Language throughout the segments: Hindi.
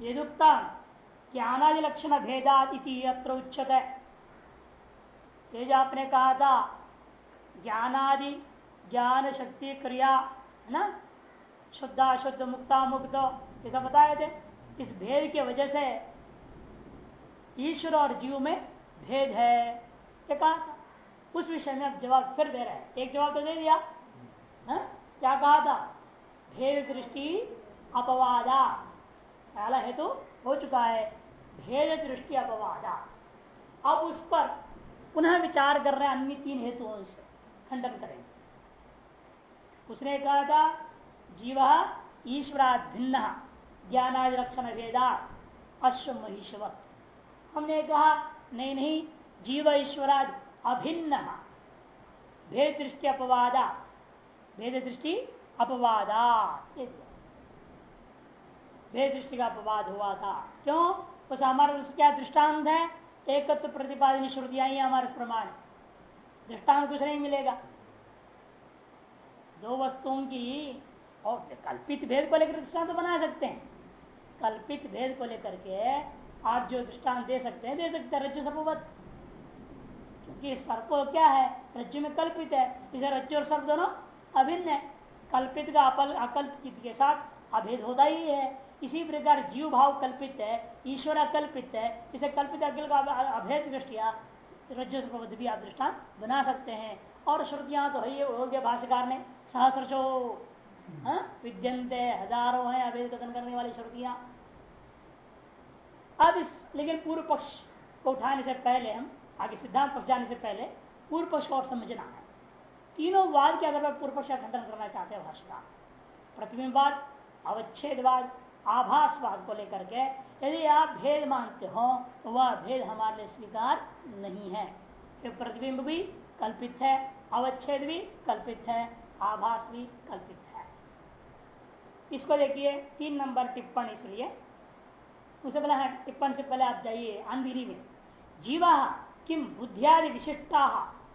यदुक्ता ज्ञानादि लक्षण भेदात अत्र उच्चत है ये जो आपने कहा था, ज्ञानादि ज्ञान शक्ति क्रिया, है ना? शुद्धा मुक्ता, मुक्त, ये सब बताए थे। इस भेद की वजह से ईश्वर और जीव में भेद है। ये कहा था। उस विषय में आप जवाब फिर दे रहे हैं। एक जवाब तो दे दिया। है? क्या कहा था? भेद दृष्टि अपवादा पहला हेतु हो चुका है। भेद दृष्टि अपवादा। अब उस पर पुनः विचार कर रहे हैं अन्य तीन हेतुओं से। खंडन करेंगे। उसने कहा था, जीव ईश्वरा भिन्न ज्ञानादि लक्षण भेदा, अश्व महिषवत। हमने कहा, नहीं नहीं, जीव ईश्वराद अभिन्न। भेद दृष्टि अपवादा। भेद दृष्टि अपवादा भेद दृष्टि का अपवाद हुआ था। क्यों? उस हमारे क्या दृष्टांत है? एकत्व प्रतिपादन श्रुतियाँ ही हमारे प्रमाण दृष्टांत कुछ नहीं मिलेगा। दो वस्तुओं की और कल्पित भेद को लेकर दृष्टांत तो बना सकते हैं। कल्पित भेद को लेकर के आप जो दृष्टांत दे सकते हैं, दे सकते हैं रज्जु सर्ववत क्योंकि सर्प क्या है? रज्जु में कल्पित है। इसे रज्जु और सर्प दोनों अभिन्न है। कल्पित का अकल्पित के साथ अभेद होता ही है। इसी प्रकार जीव भाव कल्पित है ईश्वर अकल्पित है, इसे कल्पित अखिल का अभेद दृष्टिया रज्जु भी आप दृष्टांत बना सकते हैं। और श्रुतियाँ तो है हो गया भाष्यकार ने सहस्रशो हाँ? विद्यंते, हज़ारों हैं अभेद कथन करने वाली श्रुतियाँ। अब इस, लेकिन पूर्व पक्ष को उठाने से पहले हम, आगे सिद्धांत पक्ष जाने से पहले पूर्व पक्ष को और समझना है। तीनों वाद के अगर पूर्व पक्ष का खंडन करना चाहते हैं भाषा प्रतिबिंबवाद अवच्छेदवाद आभासवाद को लेकर के, यदि आप भेद मानते हो तो वह भेद हमारे लिए स्वीकार नहीं है। प्रतिबिंब भी कल्पित है, अवच्छेद भी कल्पित है, आभास भी कल्पित है। इसको देखिए, तीन नंबर टिप्पण इसलिए। उसे पहले टिप्पण से पहले आप जाइए अंधिरी में। जीवा किम बुद्धियादि विशिष्टा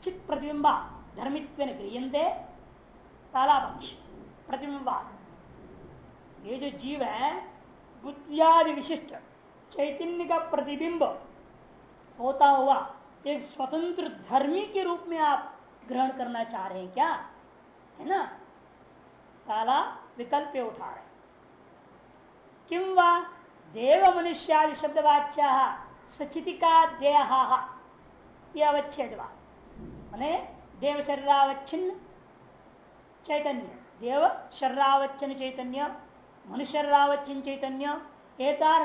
चित प्रतिबिंबा धर्मित्व क्रियंते तालापक्ष प्रतिबिंबा ये जो जीव है, बुद्धियादि विशिष्ट, चैतन्य का प्रतिबिंब होता हुआ एक स्वतंत्र धर्मी के रूप में आप ग्रहण करना चाह रहे हैं क्या? है ना? काला विकल्प उठा रहे किम वा देव मनुष्यादि शब्दवाच्या सचितिका देह। मैंने देव शरीरावच्छिन्न चैतन्य, देव शरीरावच्छिन्न चैतन्य मनुष्य शरीरावच्छिन्न चैतन्य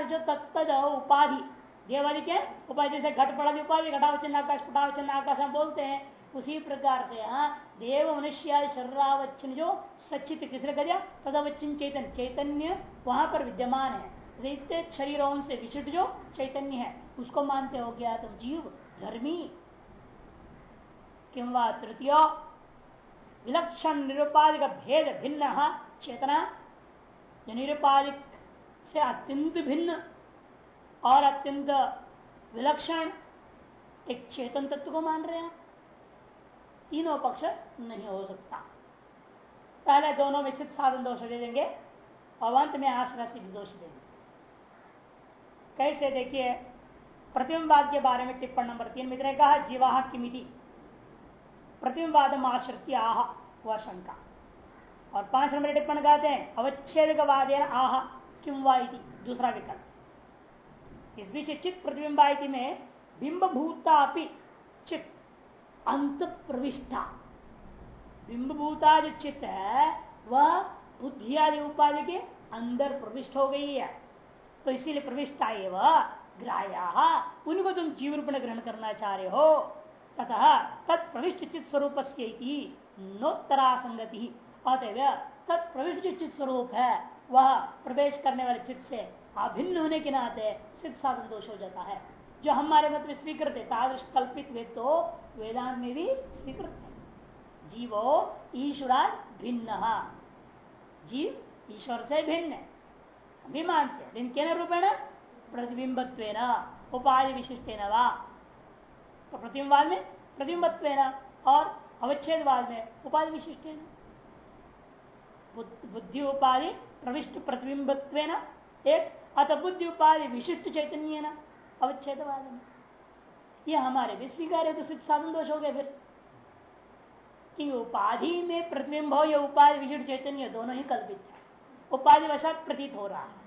जो तत्त उपाधि देवादि के उपाधि जैसे घट पड़ा उपाधि घटावचन आकाश पटावचन आकाश हम बोलते हैं, उसी प्रकार से यहाँ देव मनुष्य शरीरावच्छिन्न जो सचित किसने कर दिया? तदवच्छिन्न चैतन्य चैतन्य वहाँ पर विद्यमान है। इतने शरीरों से विशिष्ट जो चैतन्य है, उसको मानते हो गया तुम जीव धर्मी। किम तृतीय, विलक्षण निरुपाधिक भेद भिन्न चेतना जो निरुपाधिक से अत्यंत भिन्न और अत्यंत विलक्षण एक चेतन तत्व को मान रहे हैं। तीनों पक्ष नहीं हो सकता। पहले दोनों में सिद्ध साधन दोष दे देंगे और अंत में आश्रय सिद्ध दोष देंगे। कैसे? देखिए प्रतिबिंबाद के बारे में टिप्पण नंबर तीन मित्र कहा जीवाह किमिति प्रतिबिंबाद आश्रित आह वह शंका। और पाँच नंबर टिप्पण कहते हैं अवच्छेद आह किम वाइति दूसरा विकल्प। इस बीच चित्त प्रतिबिंबा में बिंब भूता चित्त अंत प्रविष्टा बिंब भूता जो चित्त है, वह बुद्धि आदि उपाधि के अंदर प्रविष्ट हो गई है। तो इसीलिए प्रविष्टा एवं ग्राह्या। उनको तुम जीव रूप में ग्रहण करना चाह रहे हो। तथा तत्प्रविष्ट चित्त स्वरूप से नोत्तरा संगति अतएव तत्प्रविष्ट जो चित्त स्वरूप है। वह प्रवेश करने वाले चित्त से अभिन्न होने के नाते सिद्ध साधन दोष हो जाता है। जो हमारे मत में स्वीकृत है, तादृश कल्पित वे तो वेदांत में भी स्वीकृत है। जीवो ईश्वरा भिन्न। जीव ईश्वर से भिन्न है। भी मानते हैं। लेकिन रूपेण? प्रतिबिंबत्व उपाधि विशिष्ट न तो प्रतिबिंबवाद में प्रतिबिंबत्व और अवच्छेदवाद में उपाधि विशिष्ट बुद्धि उपाधि प्रविष्ट प्रतिबिंबत्व एक, अत बुद्धि उपाधि विशिष्ट चैतन्य न अवच्छेदवाद में ये हमारे भी स्वीकार है तो सिर्फ़ साधन दोष हो गए फिर। कि उपाधि में प्रतिबिंब हो या उपाधि विशिष्ट चैतन्य, दोनों ही कल्पित है। उपाधि वशात प्रतीत हो रहा है।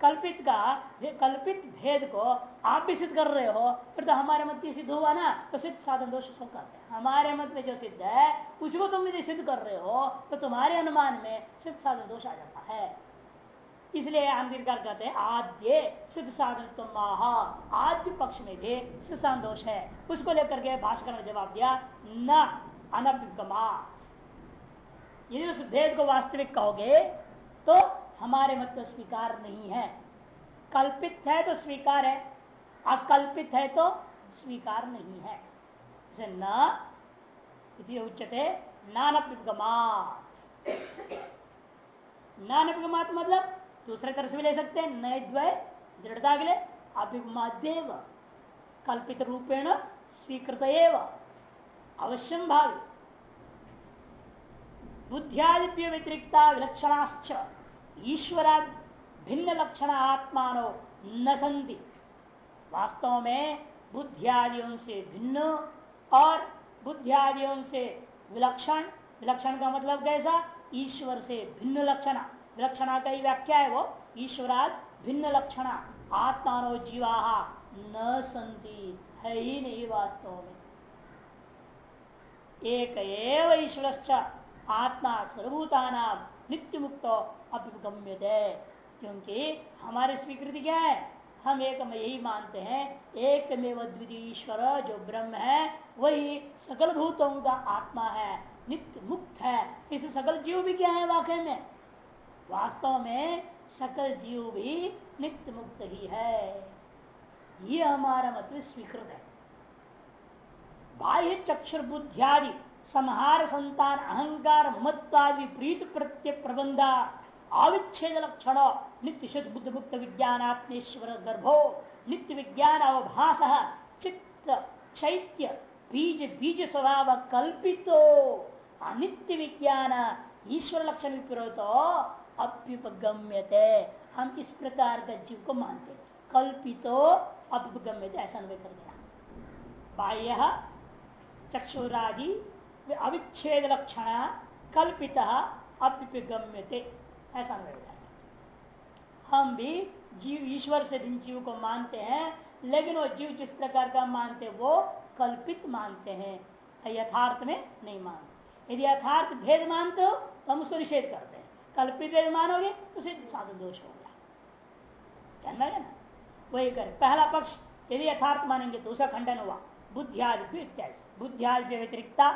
कल्पित का कल्पित भेद को आप भी सिद्ध कर रहे हो, फिर तो हमारे मत की सिद्ध हुआ ना? तो सिद्ध साधन दोष उसको करते हैं। हमारे मत में जो सिद्ध है उसको तुम यदि सिद्ध कर रहे हो तो तुम्हारे अनुमान में सिद्ध साधन दोष आ जाता है। इसलिए आंतरिकार कहते हैं, आद्य सिद्ध साधन तुम आद्य पक्ष में भी सिद्ध साधन दोष है। उसको लेकर के भाषकर ने जवाब दिया, न अनभिगमा यदि उस भेद को वास्तविक कहोगे तो हमारे मत तो स्वीकार नहीं है। कल्पित है तो स्वीकार है, अकल्पित है तो स्वीकार नहीं है। न उच्चते नानपिगमात। नानपिगमात मतलब दूसरे तरह से भी ले सकते हैं नए द्वय, दृढ़ता के लिए अभिगमादेव, कल्पित रूपेण स्वीकृत अवश्यम भाव। बुद्धियादिप्य व्यतिरिक्ता विलक्षणाश्च। ईश्वरा भिन्न लक्षण आत्मानो न संति वास्तव में बुद्धियादियों से भिन्न और बुद्धियादियों से विलक्षण। विलक्षण का मतलब कैसा? ईश्वर से भिन्न लक्षण। विलक्षणा का ही व्याख्या है वो। ईश्वराद भिन्न लक्षण। आत्मानो जीवा न संति है ही नहीं वास्तव में। एक ईश्वर आत्मा सर्वभूता नाम नित्य मुक्त अभिगम्य क्योंकि हमारी स्वीकृति क्या है? हम एक में यही मानते हैं एक में ईश्वर जो ब्रह्म है, वही सकल भूतों का आत्मा है नित्य मुक्त है। इस सकल जीव भी क्या है वाकई में? वास्तव में सकल जीव भी नित्य मुक्त ही है। ये हमारा मतलब स्वीकृत है। बाह्य चक्षुर बुद्धियादि संहार संतान, अहंकार मत्वादि प्रीत प्रत्यय प्रबंधा अविच्छेद लक्षण, नित्य शुद्ध बुद्ध मुक्त विज्ञान, आत्मेश्वर गर्भो, नित्य विज्ञान अवभास, चित्त, चैत्य, बीज बीज स्वभाव कल्पितो, अनित्य विज्ञान ईश्वर लक्षण विपरीत, अभ्युपगम्यते। हम इस प्रकार का जीव को मानते कल्पितो, अभ्युपगम्यते, ऐसा कर देना। बाह्य चक्षुरादि अविच्छेद लक्षण कल्पित अप्यगम्यते ऐसा हम भी जीव ईश्वर से भिन्न जीव को मानते हैं, लेकिन वो जीव जिस प्रकार का मानते वो कल्पित मानते हैं यथार्थ में नहीं मानते। यदि यथार्थ भेद मानते हो तो हम उसको निषेध करते हैं। कल्पित भेद मानोगे तो सिद्ध साधन दोष हो गया जानना है ना? वही करे। पहला पक्ष, यदि यथार्थ मानेंगे दूसरा खंडन हुआ। बुद्धियादि बुद्धियादि व्यतिरिक्ता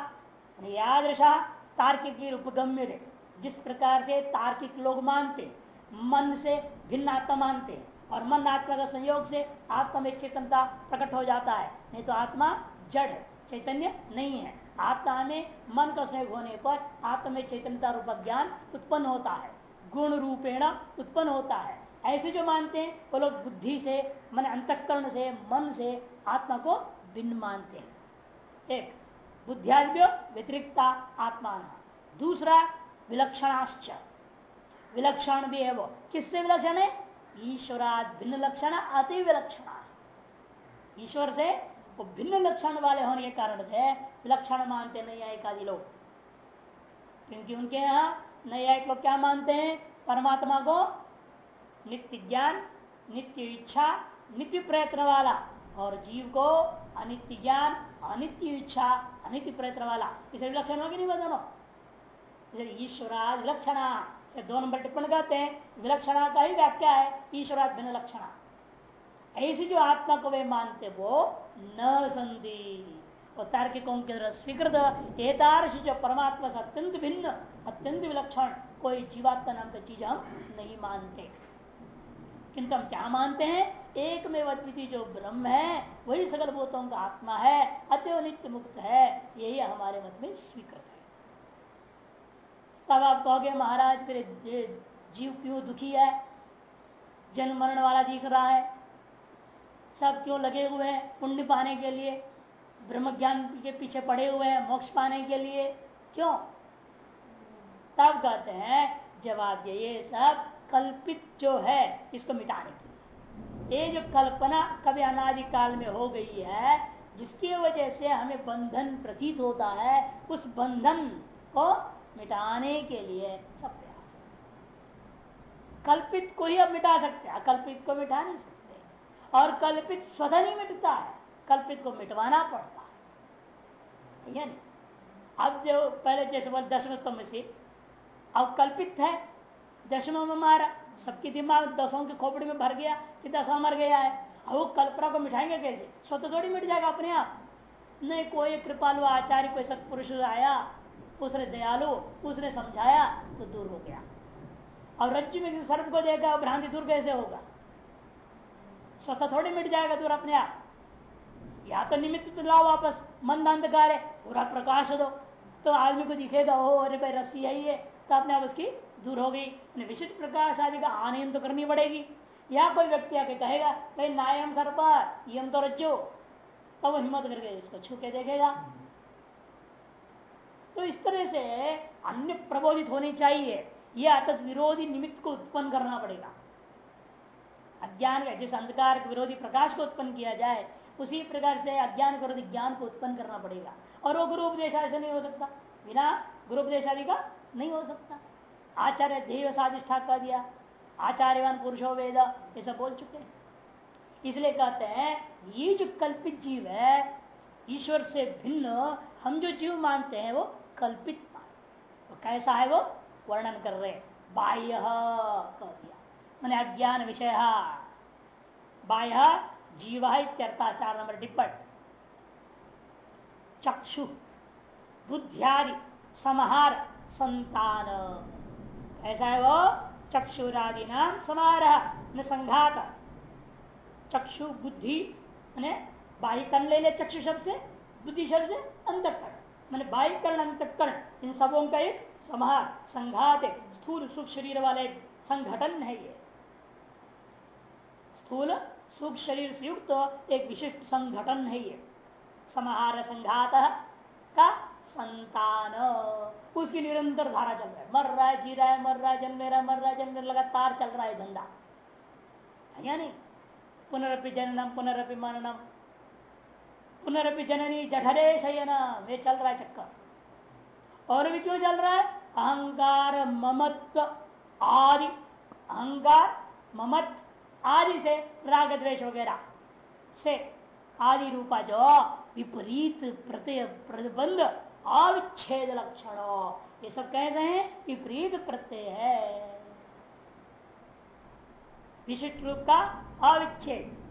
यादृशा तार्किक उपगम्य जिस प्रकार से तार्किक लोग मानते मन से भिन्न आत्मा मानते और मन आत्मा का संयोग से आत्मा में चेतनता प्रकट हो जाता है। नहीं तो आत्मा जड़ चैतन्य नहीं है। आत्मा में मन का संयोग होने पर आत्मा में चैतन्यता रूप ज्ञान उत्पन्न होता है, गुण रूपेण उत्पन्न होता है। ऐसे जो मानते हैं, वो लोग बुद्धि से, मन अंतकरण से, मन से आत्मा को भिन्न मानते हैं। एक बुद्धियाद्य व्यतिरिक्ता आत्मा दूसरा, विलक्षणाश्च। विलक्षण भी है वो। किससे विलक्षण है? ईश्वराद भिन्न लक्षण, अति विलक्षण। ईश्वर से वो भिन्न लक्षण वाले होने के कारण से विलक्षण मानते आए आदि लोग। क्योंकि उनके यहाँ नैयायिक लोग क्या मानते हैं? परमात्मा को नित्य ज्ञान, नित्य इच्छा, नित्य प्रयत्न वाला। और जीव को अनित्य ज्ञान, अनित्य इच्छा, अनित्य प्रयत्न वाला। इसे विलक्षण होगी नहीं दोनों? ईश्वरा विलक्षणा से दो नंबर टिप्पण कहते हैं। विलक्षणा का ही व्याख्या है ईश्वरा भिन्न लक्षणा। ऐसी जो आत्मा को वे मानते, वो न संधि तार्किकों के द्वारा स्वीकृत। एतारश जो परमात्मा से अत्यंत भिन्न, अत्यंत विलक्षण, कोई जीवात्मा नाम का चीज़ हम नहीं मानते। किंतु हम क्या मानते हैं? एक में अद्वितीय जो ब्रह्म है, वही सकल भूतों का आत्मा है अतव नित्य मुक्त है, यही हमारे मत में स्वीकृत है। तब आप कहोगे, महाराज फिर जीव क्यों दुखी है? जन्म मरण वाला दिख रहा है। सब क्यों लगे हुए हैं पुण्य पाने के लिए? ब्रह्म ज्ञान के पीछे पड़े हुए हैं मोक्ष पाने के लिए? क्यों? तब कहते हैं, जवाब ये सब कल्पित जो है, इसको मिटाने के लिए। ये जो कल्पना कभी अनादिकाल में हो गई है, जिसकी वजह से हमें बंधन प्रतीत होता है, उस बंधन को मिटाने के लिए सब प्रयास कल्पित को ही अब मिटा सकते हैं अकल्पित को मिटा नहीं सकते। और कल्पित स्वतः नहीं मिटता है, कल्पित को मिटवाना पड़ता है। अब जो पहले जैसे बोल दशम स्तंभ से, अब कल्पित है दशम मारा सबके दिमाग दसों के खोपड़ी में भर गया कि दसवा मर गया है। वो कल्पना को मिटाएँगे कैसे? स्वतः थोड़ी मिट जाएगा अपने आप। नहीं, कोई कृपालु, आचार्य, कोई सत्पुरुष आया, उसने दयालु, उसने समझाया तो दूर हो गया। और रज्जु में सर्प को देखा भ्रांति दूर कैसे होगा? स्वतः थोड़ी मिट जाएगा दूर अपने आप। या तो निमित्त तो लाओ वापस, मंद अंधकार है, पूरा प्रकाश दो। तो आदमी को दिखेगा ओ अरे भाई, रस्सी है ये। तो अपने आप उसकी दूर हो गई। विशिष्ट प्रकाश आदि का आनयन तो करनी पड़ेगी। या कोई व्यक्ति आके कहेगा, भाई नायम सर पर यम तो रज्जो। तब वो हिम्मत करके इसको छू के देखेगा। तो इस तरह से अन्य प्रबोधित होनी चाहिए। यह अतत विरोधी निमित्त को उत्पन्न करना पड़ेगा। अज्ञान का, जिस अंधकार विरोधी प्रकाश को उत्पन्न किया जाए, उसी प्रकार से अज्ञान विरोधी ज्ञान को उत्पन्न करना पड़ेगा। और वो गुरु उपदेश से नहीं हो सकता। बिना गुरु उपदेश आदि का नहीं हो सकता। आचार्य देव साधिष्ठा कर दिया, आचार्यवान पुरुषो वेद सब बोल चुके हैं। इसलिए कहते हैं, ये जो कल्पित जीव है, ईश्वर से भिन्न, हम जो जीव मानते हैं, वो कल्पित तो कैसा है वो? वर्णन कर रहे बाह्य कह दिया। मैंने अज्ञान विषय। बाह्य जीव इत्यर्था चार नंबर टिप्पण। चक्षु, बुद्धियादि, समहार संतान ऐसा है वो चक्षुरादि नाम समारह, न संघात। चक्षु बुद्धि, मैंने बाह्य कर्ण ले ले चक्षु शब्द से, बुद्धि शब्द से अंतकरण। मैंने बाह्य कर्ण, अंतकरण, इन सबों का एक समार संघात स्थूल सुख शरीर वाले संगठन है ये। स्थूल सुख शरीर से युक्त एक विशिष्ट संगठन है ये। समाहार संघात संतान। उसकी निरंतर धारा चल रहा है। मर रहा है, जी रहा है, मर रहा है, जन्मे रहा, मर रहा है, जन्मे लगातार चल रहा है धंधा। या नहीं? पुनरअपि जननम पुनरअपि मननम। पुनरअपि जननी जठरे शयन, ये चल रहा है चक्कर। और भी क्यों चल रहा है? अहंकार, ममत्व आदि। अहंकार ममत आदि से राग द्वेश वगैरह से आदि रूपा जो विपरीत प्रत्यय प्रतिबंध अविच्छेद लक्षण ये सब कह रहे हैं, विपरीत प्रत्यय है। विशिष्ट रूप का अविच्छेद।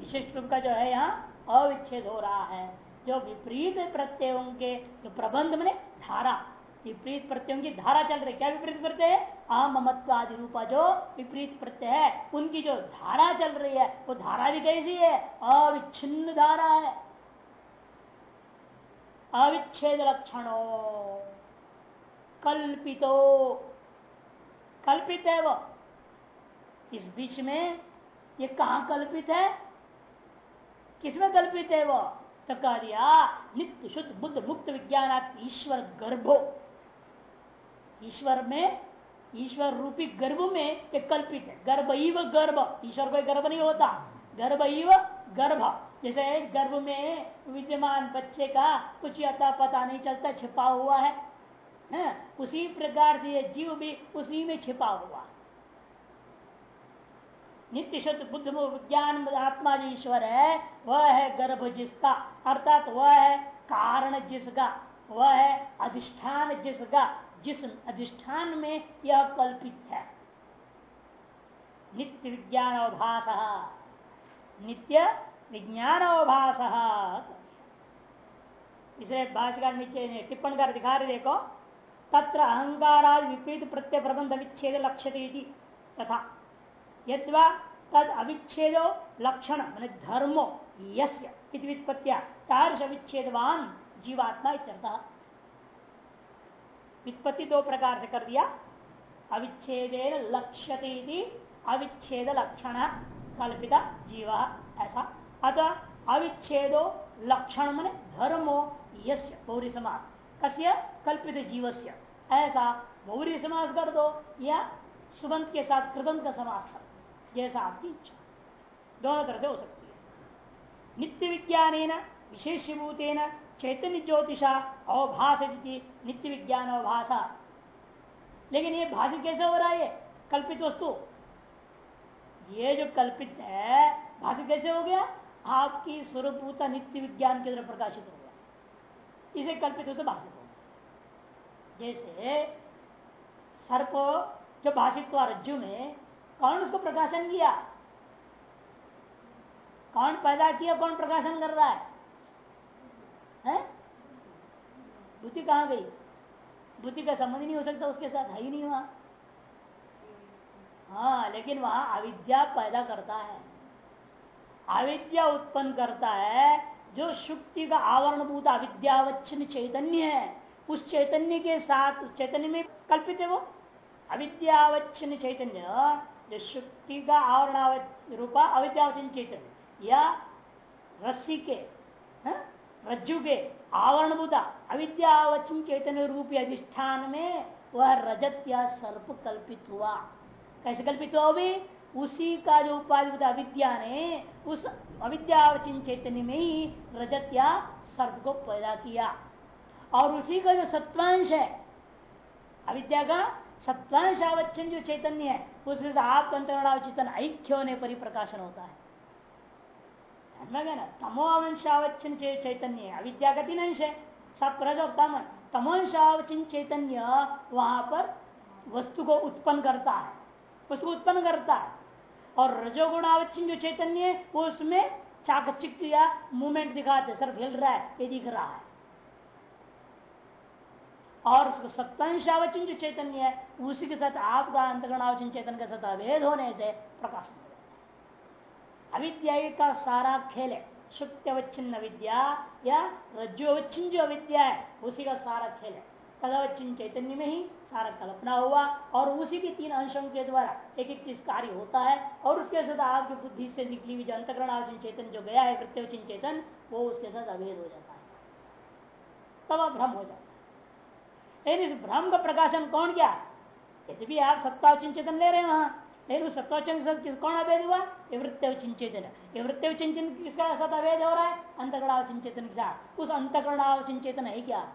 विशिष्ट रूप का जो है यहाँ, अविच्छेद हो रहा है। जो विपरीत प्रत्ययों के, जो प्रबंध मैंने धारा, विपरीत प्रत्ययों की धारा चल रही क्या विपरीत प्रत्यय है? अमत्व आदि रूपा जो विपरीत प्रत्यय है, उनकी जो धारा चल रही है, वो धारा भी कैसी है? अविच्छिन्न धारा है। अविच्छेद लक्षणों। कल्पितो। कल्पित है वो। इस बीच में ये कहा कल्पित है? किसमें कल्पित है वो? तो कह दिया, नित्य शुद्ध बुद्ध मुक्त विज्ञान ईश्वर गर्भो। ईश्वर में, ईश्वर रूपी गर्भ में एक कल्पित है। गर्भ इव गर्भ। ईश्वर कोई गर्भ नहीं होता। गर्भ इव गर्भ। जैसे गर्भ में विद्यमान बच्चे का कुछ अता पता नहीं चलता छिपा हुआ है, है? उसी प्रकार से ये जीव भी उसी में छिपा हुआ नित्य शुद्ध बुद्ध विज्ञान आत्मा जो ईश्वर है वह है गर्भ जिसका अर्थात वह है कारण जिसका वह है अधिष्ठान जिसका जिस अधिष्ठान में यह कल्पित है। नित्य विज्ञान अवभाष नित्य विज्ञान अवभाष इसलिए भाषाकार नीचे टिप्पण कर दिखा रहे देखो। तत्र अहंकाराद विपरीत प्रत्यय प्रबंध विच्छेद लक्ष्य तथा। यद्वा तद अविच्छेदो लक्षण, मान धर्मो, यस्य जीवात्मा इत्यर्थ। व्युत्पत्ति दो प्रकार से कर दिया। अविच्छेद लक्ष्यते अविच्छेद लक्षण कल्पिता जीव, ऐसा। अतः अविच्छेदो लक्षण मन धर्मो गौरी समास कस्य? कल्पित जीवस्य ऐसा गौरी समास कर दो या सुबंत के साथ कृदंत का समास कर जैसा आपकी इच्छा। दोनों तरह से हो सकती है नित्य विज्ञान विशेषभूतेन चैतन्य ज्योतिषा अवभाष नित्य विज्ञान अवभाषा लेकिन ये भाषित कैसे हो रहा है? कल्पित वस्तु ये जो कल्पित है भाषित कैसे हो गया? आपकी स्वरूपता नित्य विज्ञान के द्वारा प्रकाशित हो गया इसे कल्पित हो तो भाषित हो जैसे सर्प जो भाषित हुआ रज्जु में, कौन उसको प्रकाशन किया? कौन पैदा किया, कौन प्रकाशन कर रहा है? हैं? बुद्धि कहाँ गई? बुद्धि का संबंध नहीं हो सकता उसके साथ, है ही नहीं वहाँ। हाँ लेकिन वहाँ अविद्या पैदा करता है। अविद्या उत्पन्न करता है, जो शुक्ति का आवरणभूत अविद्यावच्छिन्न चैतन्य है, उस चैतन्य के साथ चैतन्य में कल्पित है वो अविद्यावच्छिन्न चैतन्य, जो शुक्ति का आवरण रूपा अविद्यावच्छिन्न चैतन्य, या रस्सी के, है? रज्जु के आवरणभूता अविद्यावचन चैतन्य रूपी अधिष्ठान में वह रजत या सर्प कल्पित हुआ कैसे कल्पित हुआ भी उसी का जो उपाधि अविद्या ने, उस अविद्यावचन चैतन्य में ही रजत या सर्प को पैदा किया। और उसी का जो सत्वांश है, अविद्या का सत्वांश आवचन जो चैतन्य है उसमें आप अंतरणावचितन ऐक्य होने पर ही। प्रकाशन होता है तमोवंशावचिन चैतन्य, अविद्या का तीन अंश है। सप्रज और तम तमोवंशावचिन चैतन्य वहाँ पर वस्तु को उत्पन्न करता है। उसको उत्पन्न करता है। और रजोगुणावचिन जो चैतन्य है, वो उसमें चाकचिक या मूवमेंट दिखाते सर, हिल रहा है, ये दिख रहा है। और उसको सत्तांशावचिन जो चैतन्य है, उसी के साथ आपका अंतगणावचिन चैतन्य के साथ अवेद होने से प्रकाश अविद्या का सारा खेल है। शुक्ति अवच्छिन्न विद्या या रज्जु अवच्छिन्न जो अविद्या है, उसी का सारा खेल है। तदवच्छिन्न चैतन्य में ही सारा कल्पना हुआ और उसी के तीन अंशों के द्वारा एक एक चीज़ कार्य होता है और उसके साथ आपकी बुद्धि से निकली हुई जो अंतकरण चेतन जो गया है वृत्तिवचिन चेतन, वो उसके साथ अवेद हो जाता है। तब भ्रम हो जाता है। लेकिन इस भ्रम का प्रकाशन कौन क्या? यदि भी आप सत्तावचिन चेतन ले रहे हैं वहाँ लेकिन उस सत्वाचन के साथ किस, कौन अवैध हुआ? ये वृत्ति चिंचेतन ये वृत्ति चिंतन किसका साथ अवैध हो रहा है? अंतकरणाव चिंचेतन के साथ। उस अंतकरणाव चिंचेतन है क्या?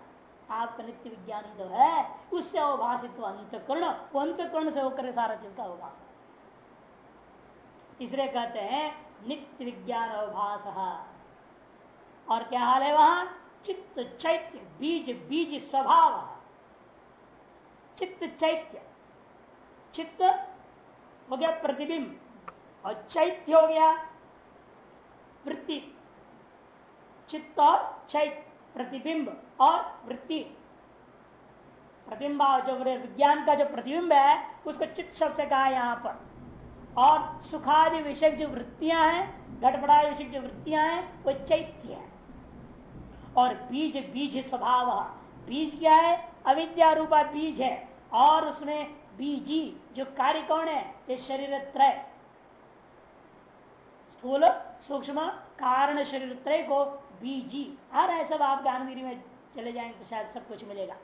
आपका नित्य विज्ञान ही तो है। उससे अवभाषित अंतकरण, वो अंतकरण से होकर सारा चीज़ का अवभाष इसलिए कहते हैं, नित्य विज्ञान अवभाष और क्या हाल है वहाँ? चित्त चैत्य, बीज बीज स्वभाव चित्त चैत्य। चित्त हो गया प्रतिबिंब और चैत्य हो गया वृत्ति। चित्त और चैत्य। प्रतिबिंब और वृत्ति। प्रतिबिंब जो विज्ञान का जो प्रतिबिंब है, उसको चित्त शब्द से कहा यहाँ पर। और सुखादि विषय जो वृत्तियाँ हैं घटपड़ा विषय जो वृत्तियाँ हैं, वो चैत्य है। और बीज बीज स्वभाव। बीज क्या है? अविद्या रूपा बीज है। और उसमें बीजी जो कार्य कौन है? ये शरीर त्रय। स्थूल सूक्ष्म कारण शरीर त्रय को बीजी। आ रहा है सब आप ज्ञानगिरी में चले जाएँगे तो शायद सब कुछ मिलेगा।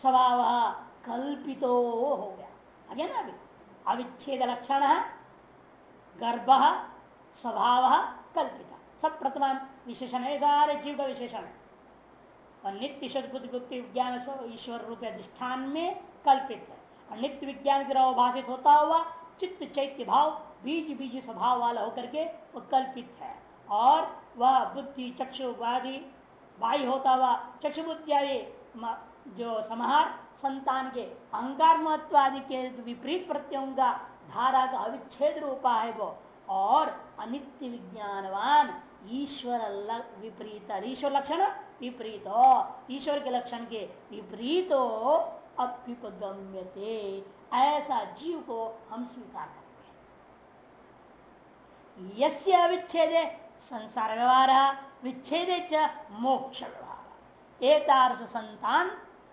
स्वभाव कल्पितो हो गया। आगे ना अभी? अविच्छेद लक्षण है, गर्भ स्वभाव कल्पिता सब प्रथम विशेषण है, सारे जीव का विशेषण है। और नित्य शब्द विज्ञान ईश्वर रूप अधिष्ठान में कल्पित है। और नित्य विज्ञान ग्रह भाषित होता हुआ चित्त चैत्य भाव बीज बीज स्वभाव वाला होकर के वो कल्पित है। और वह बुद्धि चक्षुवादी वायु होता हुआ चक्षु बुद्धि जो समाहार संतान के अहंकार महत्व आदि के विपरीत प्रत्ययों का धारा का अविच्छेद रूपा है वो। और अनित्य विज्ञानवान ईश्वर विपरीत ईश्वर लक्षण विपरीत हो। ईश्वर के लक्षण के विपरीत अभ्युपगम्यते ऐसा जीव को हम स्वीकार हैं। यस्य अविच्छेद संसार व्यवहार विच्छेद मोक्ष व्यवहार एक संतान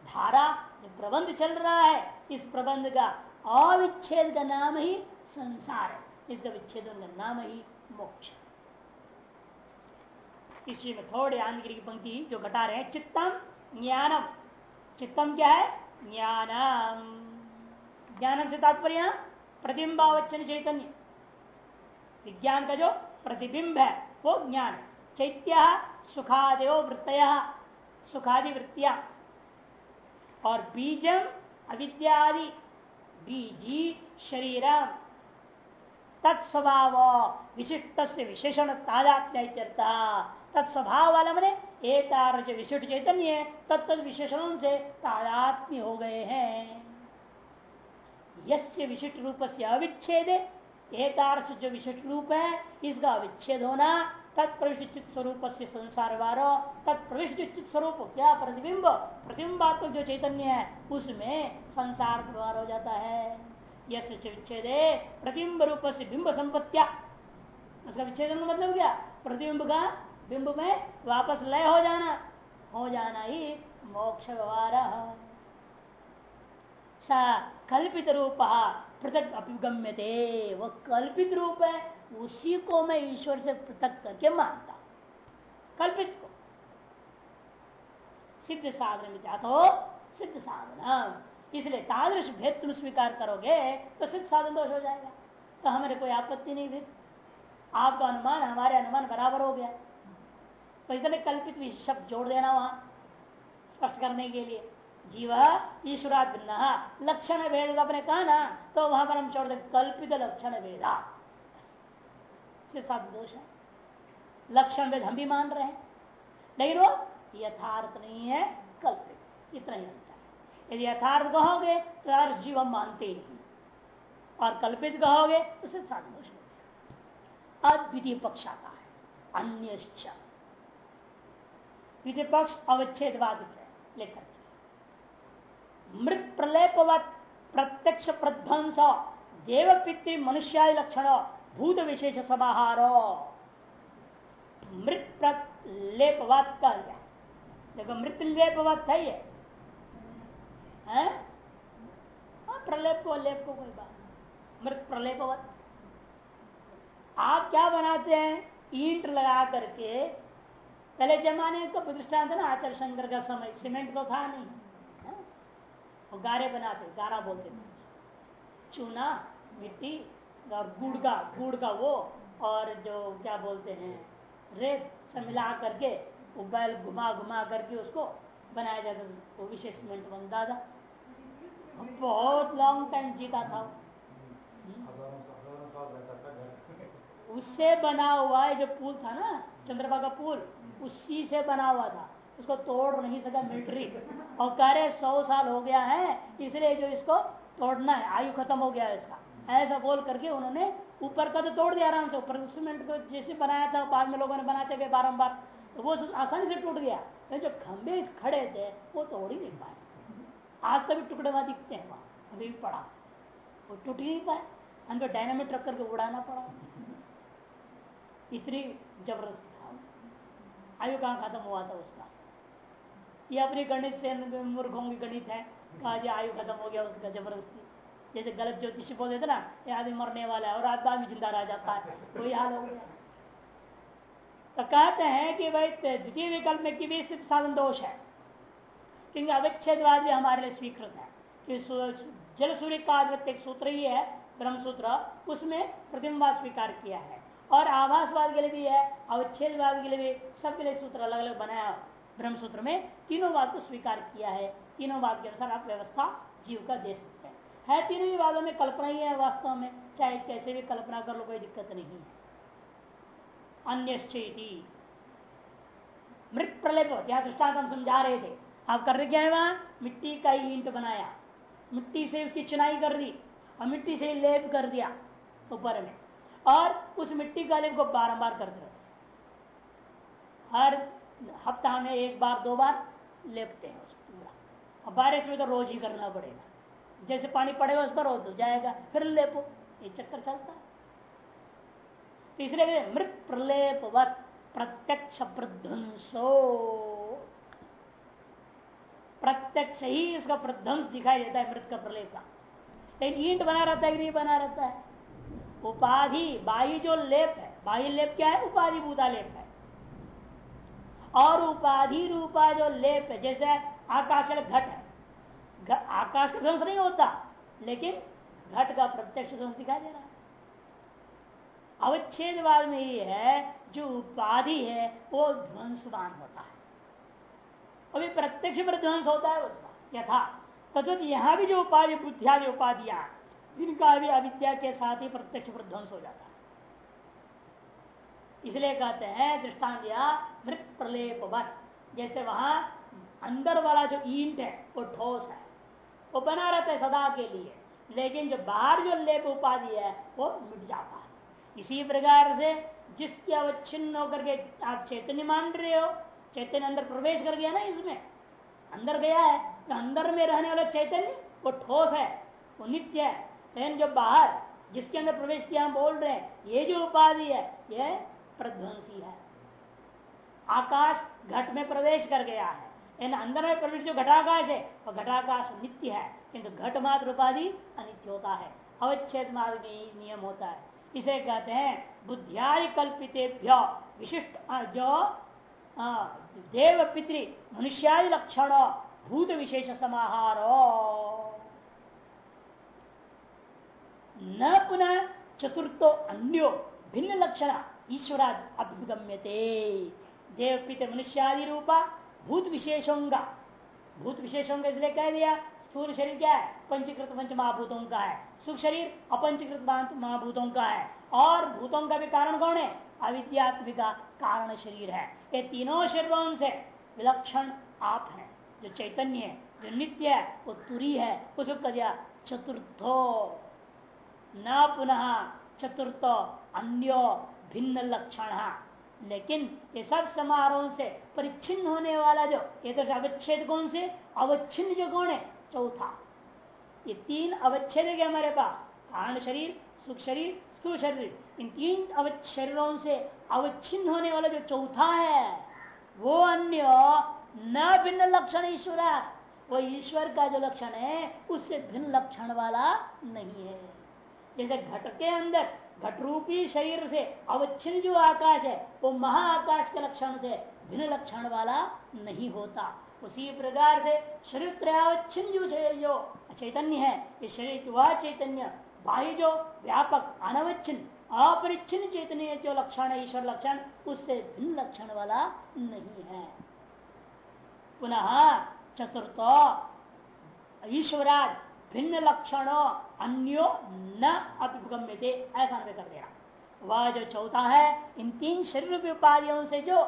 धारा जो प्रबंध चल रहा है, इस प्रबंध का अविच्छेद का नाम ही संसार है। इसका विच्छेद का नाम ही मोक्ष इसी में थोड़े आंध्र की पंक्ति जो घटा रहे हैं, चित्तम, ज्ञानम। चित्तम क्या है? ज्ञानम। ज्ञान से तात्पर्य प्रतिबिंबावचन चैतन्य। विज्ञान का जो प्रतिबिंब है, वो ज्ञान चैत्य सुखादेव वृत्तय, सुखादि वृत्तियाँ। और बीजम अविद्यादि, बीजी शरीर तत्स्वभाव विशिष्ट से विशेषण तादात्म्य तत्स्वभाव वाला मैंने एक विशिष्ट चैतन्य तत्त विशेषणों से तादात्म्य हो गए हैं। यस्य विशिष्ट रूप से अविच्छेद एक जो विशिष्ट रूप है, इसका अविच्छेद होना तत्प्रविष्ट चित्त स्वरूप से संसार वारो तत्प्रविष्ट चित्त स्वरूप, क्या प्रतिबिंब? प्रतिबिंबात्मक जो चैतन्य है, उसमें संसार द्वार हो जाता है। यश विच्छेद प्रतिबिंब रूप से बिंब संपत्तिया। उसका विच्छेदन का मतलब क्या? प्रतिबिंब का बिंब में वापस लय हो जाना हो जाना ही मोक्ष व्यवहार। सा कल्पित रूप पृथक अभिगम्य थे वो कल्पित रूप है, उसी को मैं ईश्वर से पृथक करके मानता कल्पित को। सिद्ध साधन हो सिद्ध साधन इसलिए तादृश भेद तुम स्वीकार करोगे तो सिद्ध साधन दोष हो जाएगा। तो हमारे कोई आपत्ति नहीं फिर आपका अनुमान, हमारे अनुमान बराबर हो गया। तो इतने कल्पित भी शब्द जोड़ देना वहाँ स्पष्ट करने के लिए। जीव ईश्वराद भिन्न लक्षण भेद आपने कहा ना तो वहाँ पर हम छोड़ दे, कल्पित लक्षण भेदा। से साथ दोष है। लक्षण भेद हम भी मान रहे हैं। लेकिन वो यथार्थ नहीं है, कल्पित। इतना ही लगता है यदि यथार्थ कहोगे तो यार जीव हम मानते ही नहीं और कल्पित कहोगे तो सिर्फ़ सात दोष हो। अद्वितीय पक्ष आता है। अन्य द्वितीय पक्ष अवच्छेदवाद लेकर मृत प्रलेपवत प्रत्यक्ष प्रध्वंस देव पितृ मनुष्य लक्षण भूत विशेष समाहारो मृत प्रलेपवत कर गया देखो मृत लेपवत है ये। हाँ, प्रलेप को लेप को कोई बात मृत प्रलेपवत आप क्या बनाते हैं? ईंट लगा करके पहले जमाने का प्रतिष्ठान था ना आचार्य शंकर का समय सीमेंट तो था नहीं। वो गारे बनाते गारा बोलते थे चूना, मिट्टी और गुड़ का गुड़ का वो, और जो क्या बोलते हैं, रेत सब मिला करके वो बैल घुमा घुमा करके उसको बनाया जाता था। वो विशेष सीमेंट बनता था। बहुत लॉन्ग टाइम जीता था उससे बना हुआ है जो पुल था ना चंद्रबा का पुल, उसी से बना हुआ था। उसको तोड़ नहीं सका मिलिट्री और कह रहे, सौ साल हो गया है, इसलिए जो इसको तोड़ना है, आयु खत्म हो गया है इसका। ऐसा बोल करके उन्होंने ऊपर का तो तोड़ दिया आराम से, ऊपर सीमेंट को जैसे बनाया था, बाद में लोगों ने बनाते गए बारम्बार तो वो आसानी से टूट गया। लेकिन जो खंबे खड़े थे, वो तोड़ ही नहीं पाए। आज तक टुकड़े वहाँ दिखते हैं वहाँ। अभी भी पड़ा। वो टूट ही नहीं पाए। हम डायनामिट रख करके उड़ाना पड़ा। इतनी ज़बरदस्त था। आयु कहाँ खत्म हुआ था उसका? ये अपनी गणित से मूर्खों की गणित है। कहा जी, आयु खत्म हो गया उसका ज़बरदस्ती। जैसे गलत ज्योतिष बोल देते ना, ये आदमी मरने वाला है और आदमी ज़िंदा रह जाता है। वही हाल हो गया। तो कहते हैं कि भाई द्वितीय विकल्प में कि भी साधन दोष है। क्योंकि अविच्छेदवाद भी हमारे लिए स्वीकृत है। कि जल सूर्य का एक सूत्र ही है ब्रह्म सूत्र उसमें प्रतिम्बा स्वीकार किया है। और आभासवाद के लिए भी है अवच्छेदवाद के लिए भी, सबके लिए सूत्र अलग अलग बनाया ब्रह्मसूत्र में तीनों बात को स्वीकार किया है। तीनों बात के अनुसार आप व्यवस्था जीव का दे सकते हैं। है, तीनों ही बातों में कल्पना ही है वास्तव में। चाहे कैसे भी कल्पना कर लो, कोई दिक्कत नहीं है। अन्य मृत प्रलय यहाँ दृष्टांत हम समझा रहे थे। आप कर रहे क्या है वहाँ? मिट्टी का ही ईंट बनाया। मिट्टी से उसकी चुनाई कर दी और मिट्टी से लेप कर दिया ऊपर में। और उस मिट्टी का लेप को बारंबार कर दिया हर हफ़्ता में एक बार, दो बार लेपते हैं उसको पूरा। बारिश में तो रोज ही करना पड़ेगा। जैसे पानी पड़ेगा उस पर रोज जाएगा, फिर लेपो। ये चक्कर चलता है। तीसरे तो मृत प्रलेपवत प्रत्यक्ष प्रध्वंसो। प्रत्यक्ष ही इसका प्रध्वंस दिखाई देता है मृत का प्रलेप का। लेकिन ईंट बना रहता है कि नहीं बना रहता है? उपाधि बाही जो लेप है बाही लेप क्या है? उपाधि भूता लेप और उपाधि रूपा जो लेप है जैसे आकाश घट है। आकाश का ध्वंस नहीं होता, लेकिन घट का प्रत्यक्ष ध्वंस दिखाई दे रहा है। अवच्छेदवाद में ये है, जो उपाधि है, वो ध्वंसवान होता है। अभी प्रत्यक्ष पर ध्वंस होता है उसका, यथा। तथा यहाँ भी जो उपाधि, बुद्धियादि उपाधियाँ, इनका भी अविद्या के साथ ही प्रत्यक्ष पर ध्वंस हो जाता है। इसलिए कहते हैं दृष्टान दिया मृत प्रलेप जैसे वहाँ अंदर वाला जो ईंट है, वो ठोस है। वो बना रहता है सदा के लिए, लेकिन जो बाहर जो लेप उपाधि है, वो मिट जाता है। इसी प्रकार से जिसके अवच्छिन्न होकर के आप चैतन्य मान रहे हो, चैतन्य अंदर प्रवेश कर गया ना इसमें, अंदर गया है तो अंदर में रहने वाला चैतन्य, वो ठोस है, वो नित्य है। लेकिन जो बाहर जिसके अंदर प्रवेश किया हम बोल रहे हैं, ये जो उपाधि है, ये प्रध्वंसी है। आकाश घट में प्रवेश कर गया है। इन अंदर में प्रवेश जो घटाकाश है, वह घटाकाश नित्य है, किंतु घट मात्र उपाधि अनित्य होता है। अवच्छेद मार्ग में नियम होता है। इसे कहते हैं बुद्धियादि कल्पित विशिष्ट जो देव पितृ मनुष्यादि लक्षण भूत विशेष समाहार। न पुनः चतुर्थो अन्यो भिन्न लक्षण ईश्वरा अभिगम्यते। देव पितृ मनुष्यादि रूपा भूत विशेषों का भूत विशेषों का इसलिए कह दिया, स्थूल शरीर क्या है? पंचीकृत पंच महाभूतों का है। सुख शरीर, अपंचीकृत महाभूतों का है। और भूतों का भी कारण कौन है? अविद्यात्मिका कारण शरीर है। ये तीनों शरीरों से विलक्षण आप है। जो चैतन्य है, जो नित्य है, वो तुरी है। उसको कह दिया, चतुर्थो। न पुनः चतुर्थो, अन्यो भिन्न लक्षण लेकिन ये सब समारोह से परिच्छिन्न होने वाला जो, ये तो अवच्छेद कौन से? अवच्छिन्न जो कौन है? चौथा। ये तीन अवच्छेद है हमारे पास। कारण शरीर, सुख शरीर, स्थूल शरीर। इन तीन शरीरों से अवच्छिन्न होने वाला जो चौथा है, वो अन्य न भिन्न लक्षण ईश्वर वो ईश्वर का जो लक्षण है, उससे भिन्न लक्षण वाला नहीं है। जैसे घट के अंदर, घटरूपी शरीर से अवच्छिन्न जो आकाश है, वो महाआकाश के लक्षण से भिन्न लक्षण वाला नहीं होता। उसी प्रकार से शरीर त्रयावच्छिन्न जो जो चैतन्य है ये शरीर वह चैतन्य बाह्य जो व्यापक, अनवच्छिन्न, अपरिच्छिन्न चैतन्य जो लक्षण है, ईश्वर लक्षण, उससे भिन्न लक्षण वाला नहीं है। पुनः चतुर्थ ईश्वराज भिन्न लक्षणों, अन्यो न अभिगम्य थे ऐसा हमें कर देना वह जो चौथा है, इन तीन शरीर उपाधियों से जो,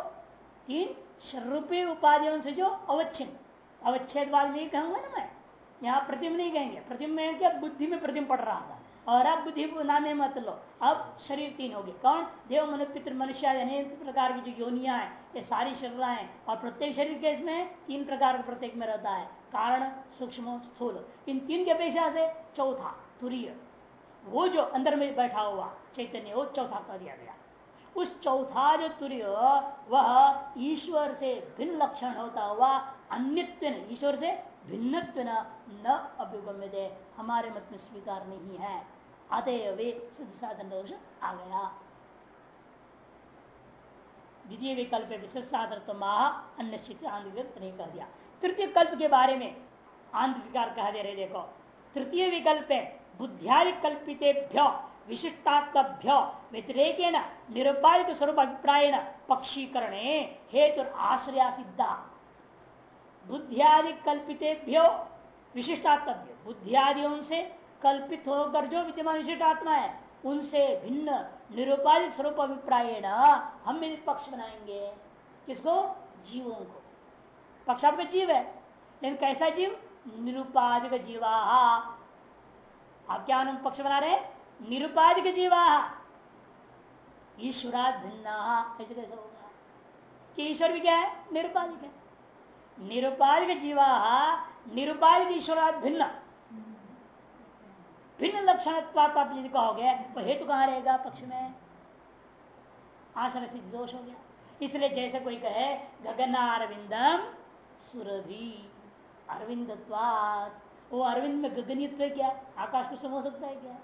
तीन शरीर उपाधियों से जो अवच्छिन्न। अवच्छेद वाल में कहूँगा ना मैं। यहाँ प्रतिम नहीं कहेंगे। प्रतिम में क्या? बुद्धि में प्रतिम पड़ रहा था। और अब बुद्धि नामे मत लो। अब शरीर तीन हो गए। कौन? देव, मनु, पितृ, मनुष्य अनेक प्रकार की जो योनिया है, ये सारी शरीर है। और प्रत्येक शरीर के इसमें तीन प्रकार के प्रत्येक में रहता है। कारण, सूक्ष्म, स्थूल। इन तीन की अपेक्षा से चौथा, तुरीय। वो जो अंदर में बैठा हुआ, चैतन्य, वो चौथा कर दिया गया। उस चौथा जो तुरीय, वह ईश्वर से भिन्न लक्षण होता हुआ, अन्यत्व ईश्वर से भिन्नत्व न अभ्युगम्य दे हमारे मत में स्वीकार नहीं है। अतएव सिद्ध साधन दोष आ गया। द्वितीय विकल्प विशेष साधन तो माह अन्य नहीं कर दिया। तृतीय कल्प के बारे में आंतरिकार कह दे रहे, देखो। तृतीय विकल्प है बुद्धियादि कल्पितेभ्य विशिष्टात्भ्य व्यतिरेक निरुपाधिक स्वरूप अभिप्राय पक्षीकरण हेतु आश्रया सिद्धा। बुद्धियादि कल्पितेभ्यो विशिष्टात्म्य बुद्धियादियों से कल्पित होकर जो विद्यमान विशिष्ट आत्मा है, उनसे भिन्न, निरुपाधिक स्वरूप अभिप्राय हम पक्ष बनाएँगे। किसको? जीवों को। पक्ष आपका जीव है, लेकिन कैसा जीव? निरुपाधिक जीवा आप क्या पक्ष बना रहे निरुपाधिक जीवा ईश्वरा भिन्ना। ऐसे कैसे होगा कि ईश्वर भी क्या है? निरुपाधिक है। निरुपाधिक जीवा निरुपाधिक ईश्वरा भिन्न। भिन्न लक्षण आप यदि कहोगे तो हेतु कहाँ रहेगा पक्ष में? आश्रय दोष हो गया। इसलिए जैसे कोई कहे, गगनारविंदम सुरभि अरविंद वो अरविंद में गगनियत्व क्या? आकाश को समझ सकता है क्या?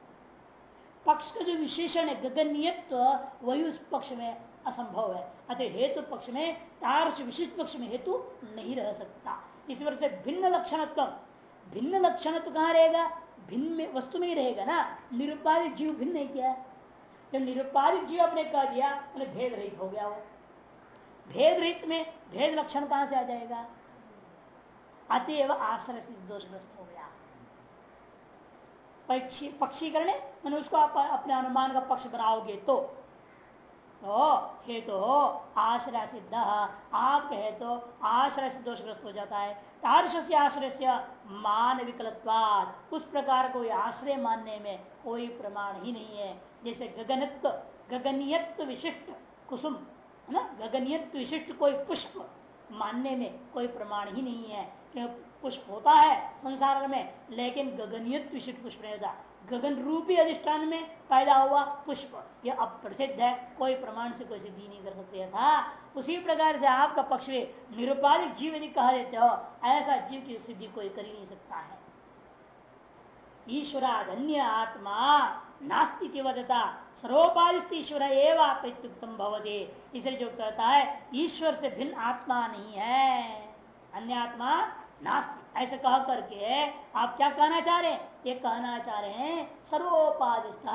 पक्ष का जो विशेषण है, गगनियत्व, वही उस पक्ष में असंभव है। अतः हेतु पक्ष में, तार्श विशिष्ट पक्ष में हेतु नहीं रह सकता। इस वर्ष से भिन्न लक्षणत्व। भिन्न लक्षणत्व कहाँ रहेगा? भिन्न में, वस्तु में ही रहेगा ना? निरुपाधिक जीव भिन्न नहीं किया? जब निरुपाधिक जीव अपने कह दिया मैंने भेद रहित हो गया वो। भेद रहित में, भेद लक्षण कहाँ से आ जाएगा? अतएव आश्रय से दोषग्रस्त हो गया पक्षी पक्षीकरण, मैंने उसको आप अपने अनुमान का पक्ष बनाओगे तो। तो हे तो आश्रय सिद्ध आप कहे तो आश्रय से दोषग्रस्त हो जाता है। तारस से आश्रय से मान विकलत्वाद उस प्रकार कोई आश्रय मानने में कोई प्रमाण ही नहीं है। जैसे गगनत्व, गगनियत्व विशिष्ट कुसुम, है ना? गगनियत्व विशिष्ट कोई पुष्प मानने में कोई प्रमाण ही नहीं है। पुष्प होता है संसार में, लेकिन गगनियत विशिष्ट पुष्प होता। गगन रूपी अधिष्ठान में पैदा हुआ पुष्प यह अप्रसिद्ध है, कोई प्रमाण से कोई सिद्धि नहीं कर सकते था उसी प्रकार से आपका पक्ष में निरुपाधिक जीव यदि कहा देते हो, ऐसा जीव की सिद्धि कोई कर ही नहीं सकता है। ईश्वराधन्य आत्मा नास्ति की वदता सर्वोपाधित ईश्वर एवं भवदे इसलिए जो कहता है, ईश्वर से भिन्न आत्मा नहीं है। अन्य आत्मा नास्ति ऐसे कह करके आप क्या कहना चाह रहे हैं? ये कहना चाह रहे हैं सर्वोपाधिस्थ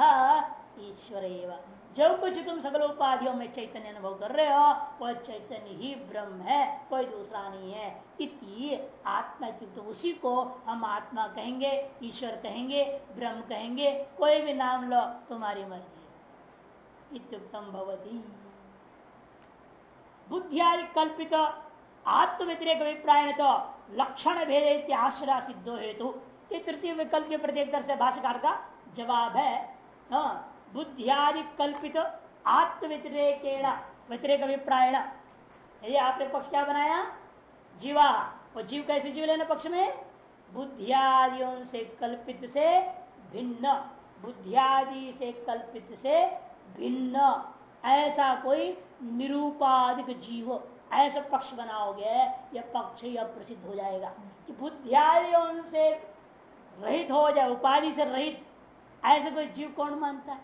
ईश्वर जो कुछ तुम सगल उपाधियों में चैतन्य अनुभव कर रहे हो, वह चैतन्य ही ब्रह्म है, कोई दूसरा नहीं है। इति आत्मा तो उसी को हम आत्मा कहेंगे, ईश्वर कहेंगे, ब्रह्म कहेंगे, कोई भी नाम लो, तुम्हारी मर्ज़ी। इत्युक्तम भवती। बुद्धियादि कल्पित आत्म व्यतिरेक अभिप्राय तो लक्षण भेद आश्रा सिद्धो हेतु। ये तृतीय विकल्प के प्रत्येक से भाषाकार का जवाब है बुद्धियादि कल्पित आत्म व्यतिरेक अभिप्रायण। यदि आपने पक्ष क्या बनाया? जीवा। और जीव कैसे जीव लेना पक्ष में? बुद्धियादियों से कल्पित से भिन्न। बुद्धियादि से कल्पित से भिन्न। ऐसा कोई निरूपाधिक जीव। ऐसा पक्ष बनाओगे, यह पक्ष ही प्रसिद्ध हो जाएगा। कि बुद्धियादियों से रहित हो जाए, उपाधि से रहित, ऐसे कोई जीव कौन मानता है?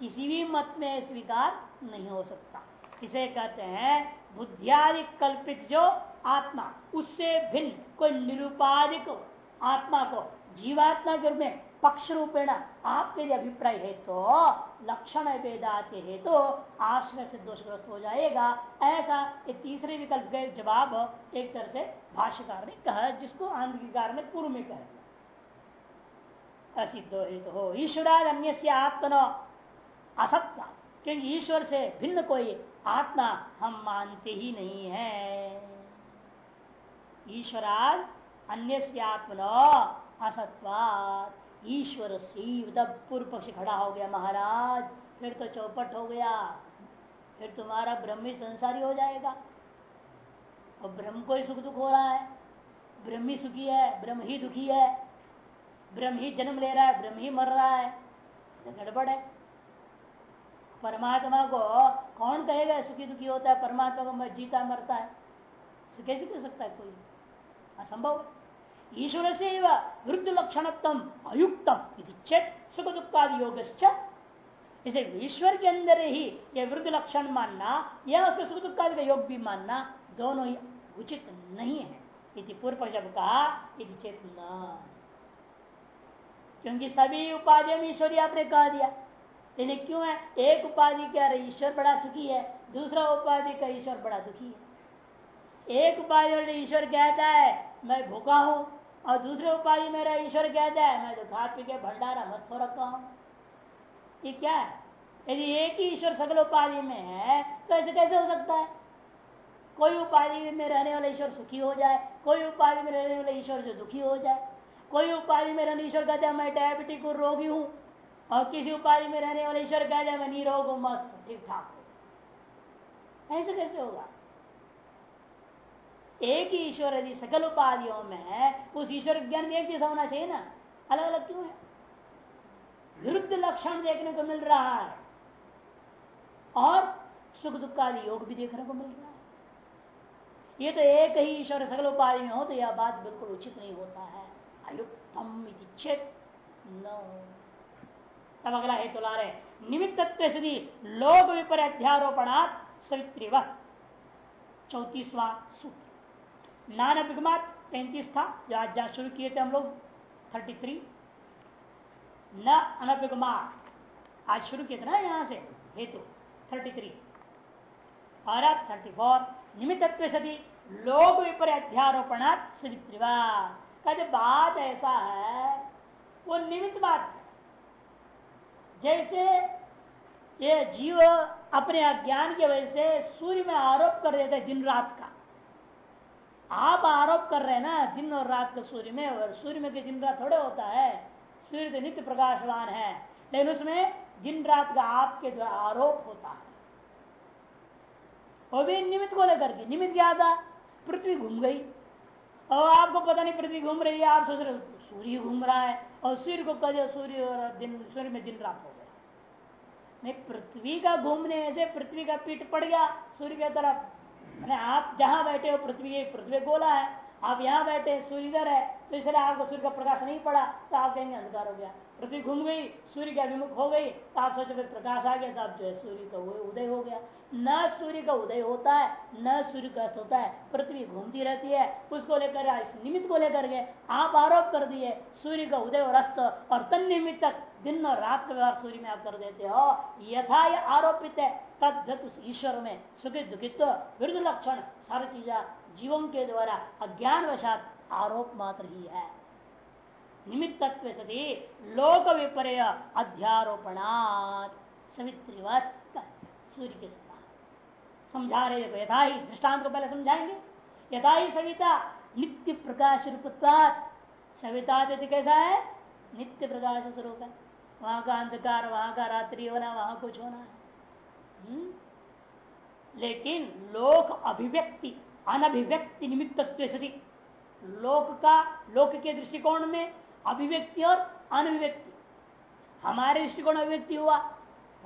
किसी भी मत में स्वीकार नहीं हो सकता। इसे कहते हैं बुद्धियादि कल्पित जो आत्मा, उससे भिन्न, कोई निरुपाधिक आत्मा को, जीवात्मा के रूप में पक्ष रूपेण आपके लिए अभिप्राय है तो लक्षण वेदाते है तो आश्रय से दोषग्रस्त हो जाएगा। ऐसा ये तीसरे विकल्प के जवाब एक तरह से भाष्यकार ने कहा, जिसको आंध्र ने पूर्व में कहा। असिद्ध हेतु हो ईश्वराद अन्य से आत्मनो असत्य क्योंकि ईश्वर से भिन्न कोई आत्मा हम मानते ही नहीं है। ईश्वराद अन्य से आत्मनो असत्वात। ईश्वर से पूर्व पक्ष खड़ा हो गया, महाराज। फिर तो चौपट हो गया। फिर तुम्हारा ब्रह्म ही संसारी हो जाएगा। और ब्रह्म को ही सुख दुख हो रहा है। ब्रह्म ही सुखी है, ब्रह्म ही दुखी है। ब्रह्म ही जन्म ले रहा है, ब्रह्म ही मर रहा है। तो गड़बड़ है। परमात्मा को कौन कहेगा सुखी दुखी होता है? परमात्मा को मैं जीता मरता है। कैसे कह सकता है कोई। असंभव ईश्वर से वृद्ध लक्षणत्म अयुक्तम सुख दुखादि योग ईश्वर के अंदर ही यह वृद्ध लक्षण मानना, या उसके सुख दुखादि का योग भी मानना, दोनों ही उचित नहीं है। इति पूर्व पक्ष कहा यदि चेत न। क्योंकि सभी उपाधियों में ईश्वरी आपने कह दिया। लेकिन क्यों है? एक उपाधि क्या रही ईश्वर बड़ा सुखी है, दूसरा उपाधि का ईश्वर बड़ा दुखी है। एक उपाधि ईश्वर कहता है, मैं भूखा हूँ और दूसरे उपाधि मेरा ईश्वर कहता है मैं तो खा पी के भंडारा मस्त हो रखा हूँ। ये क्या है? यदि एक ही ईश्वर सकल उपाधि में है तो ऐसे कैसे हो सकता है? कोई उपाधि में रहने वाला ईश्वर सुखी हो जाए, कोई उपाधि में रहने वाला ईश्वर जो दुखी हो जाए, कोई उपाधि में रहने ईश्वर कहते हैं, मैं डायबिटिक रोगी हूँ। और किसी उपाधि में रहने वाला ईश्वर कहते हैं, मैं निरोग हूँ, मस्त ठीक ठाक ऐसे कैसे होगा? एक ही ईश्वर यदि सकल उपाधियों में उस ईश्वर ज्ञान भी एक जैसा होना चाहिए ना? अलग अलग क्यों है? विरुद्ध लक्षण देखने को मिल रहा है। और सुख दुख का योग भी देखने को मिल रहा है। ये तो एक ही ईश्वर सकल उपाधि में हो तो यह बात बिल्कुल उचित नहीं होता है। अयुक्तम चेत न। तब अगला हेतु ला रहे निमित्त सदी लोक विपर अध्यारोपणात् सवित्री चौतीसवा सूत्र। नाना विगमात तैतीस था, जो आज जहाँ शुरू किए थे हम लोग थर्टी थ्री न अनभिगमा आज शुरू किए थे ना यहाँ से, हेतु थर्टी थ्री और अब थर्टी फोर निमित्त सदी लोग विपर अध्यारोपणात् सवित्रिवा कहते बात ऐसा है, वो निमित्त बात है। जैसे ये जीव अपने अज्ञान की वजह से सूर्य में आरोप कर देता है दिन रात का। आप आरोप कर रहे हैं ना, दिन और रात का सूर्य में, और सूर्य में दिन रात थोड़े होता है। सूर्य तो नित्य प्रकाशवान है, लेकिन उसमें दिन रात का आपके द्वारा आरोप होता है, वो भी निमित्त को लेकर के, निमित्त क्या था? पृथ्वी घूम गई। और आपको पता नहीं पृथ्वी घूम रही है, आप सोच रहे सूर्य घूम रहा है, और सूर्य को कह सूर्य और दिन, सूर्य में दिन रात हो गया। नहीं, पृथ्वी का घूमने से पृथ्वी का पीठ पड़ गया, सूर्य की तरफ़। मैंने आप जहाँ बैठे हो, पृथ्वी पृथ्वी गोला है। आप यहाँ बैठे सूर्य इधर है। तो इसलिए आपको सूर्य का प्रकाश नहीं पड़ा तो आप कहेंगे, अंधकार हो गया। पृथ्वी घूम गई, सूर्य के अभिमुख हो गई तो आप सोचे प्रकाश आ गया तो आप जो है सूर्य का उदय हो गया। न सूर्य का उदय होता है, न सूर्य का अस्त होता है। पृथ्वी घूमती रहती है, उसको लेकर, इस निमित्त को लेकर के आप आरोप कर दिए, सूर्य का उदय और अस्त और तन निमित्त दिन और रात का व्यवहार सूर्य में आप कर देते हो। यथा यह आरोपित है, तद उस ईश्वर में सुखित दुखित विरुद्ध लक्षण, सारी चीजा जीवों के द्वारा अज्ञान वशात आरोप मात्र ही है। निमित्त तत्व सती, लोक विपर्य अध्यारोपणात्, सवित्रीवत सूर्य के समान। समझा रहे देखो यथा ही, दृष्टांत को पहले समझाएँगे। यथा ही सविता, नित्य प्रकाश रूपत्वात। सविता तो कैसा है? नित्य प्रकाश स्वरूप है। वहाँ का अंधकार वहाँ का रात्रि होना, वहाँ कुछ होना है। हम्म? लेकिन लोक अभिव्यक्ति, अनभिव्यक्ति निमित्त सती लोक का, लोक के दृष्टिकोण में अभिव्यक्ति और अनभिव्यक्ति। हमारे दृष्टिकोण अभिव्यक्ति हुआ।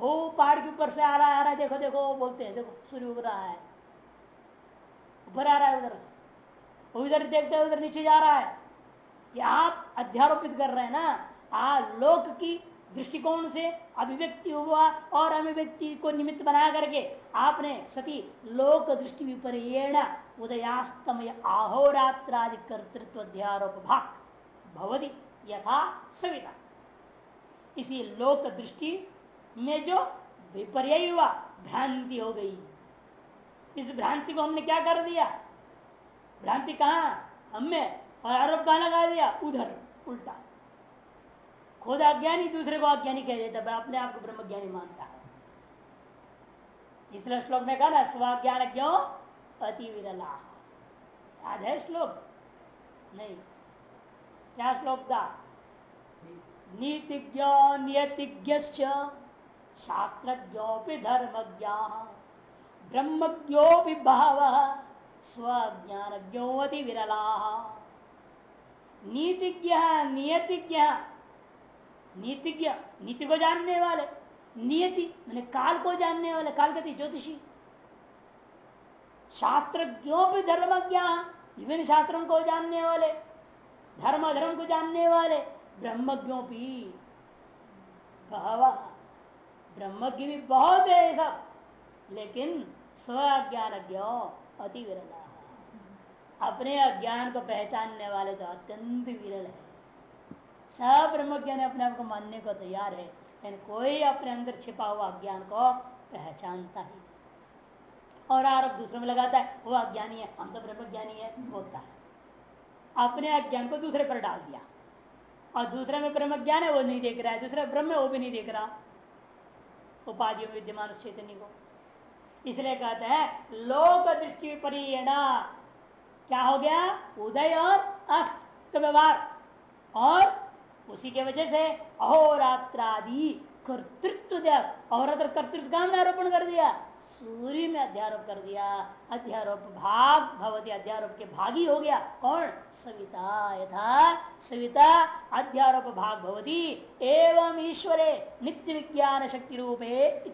हो पहाड़ के ऊपर से आ रहा है आ रहा है देखो देखो बोलते हैं, देखो, सूर्य उग रहा है। ऊपर आ रहा है उधर से। उधर देखते हैं, उधर नीचे जा रहा है। ये आप अध्यारोपित कर रहे हैं ना, आ लोक की दृष्टिकोण से अभिव्यक्ति हुआ और अभिव्यक्ति को निमित्त बना करके आपने सती लोक दृष्टि विपर्यण उदयास्तमय आहोरात्रादि कर्तृत्व अध्यारोप भाग भवदी यथा सविता। इसी लोक दृष्टि में जो विपर्य हुआ भ्रांति हो गई, इस भ्रांति को हमने क्या कर दिया? भ्रांति कहा? हमने और आरोप कहा लगा दिया? उधर, उल्टा। खुद अज्ञानी दूसरे को अज्ञानी कह देता है अपने आप को ब्रह्म ज्ञानी मानता है। इसलिए श्लोक में कहा ना स्वाज्ञान क्यों? अति विरला। याद है श्लोक? नहीं। क्या श्लोक था? नीतिज्ञ नियतिज्ञ शास्त्रज्ञोपि धर्मज्ञ। ब्रह्मज्ञोपि भाव स्वज्ञानज्ञोति विरला। नीतिज्ञ नियतिज्ञ नीतिज्ञ नीति को जानने वाले, नियति, मैंने काल को जानने वाले, काल कहती ज्योतिषी। शास्त्रज्ञों भी धर्मज्ञ विभिन्न शास्त्रों को जानने वाले धर्म धर्म को जानने वाले, ब्रह्मज्ञों भी। बहवा, ब्रह्मज्ञ भी बहुत है सब लेकिन स्व अज्ञान अति विरला अपने अज्ञान को पहचानने वाले तो अत्यंत विरल है। सब ब्रह्मज्ञान अपने आप को मानने को तैयार है, लेकिन कोई अपने अंदर छिपा हुआ अज्ञान को पहचानता ही और आरोप दूसरे में लगाता है, वो अज्ञानी है, हम तो ब्रह्मज्ञानी है बोलता है। अपने अज्ञान को दूसरे पर डाल दिया। और दूसरे में ब्रह्म ज्ञान है, वो नहीं देख रहा है। दूसरा ब्रह्म है, वो भी नहीं देख रहा। उपाधियों में विद्यमान चैतन्य को। इसलिए कहते हैं, लोक दृष्टि परियणा क्या हो गया? उदय और अस्त व्यवहार। और उसी के वजह से अहोरात्रादि कर्तृत्व अहोरात्र कर्तृत्व का आरोपण कर दिया। सूर्य में अध्यारोप कर दिया। अध्यारोप भाग, भवती अध्यारोप के भागी हो गया। कौन? सविता। यथा सविता, अध्यारोप भाग भवती, एवं ईश्वरे नित्य विज्ञान शक्ति रूपे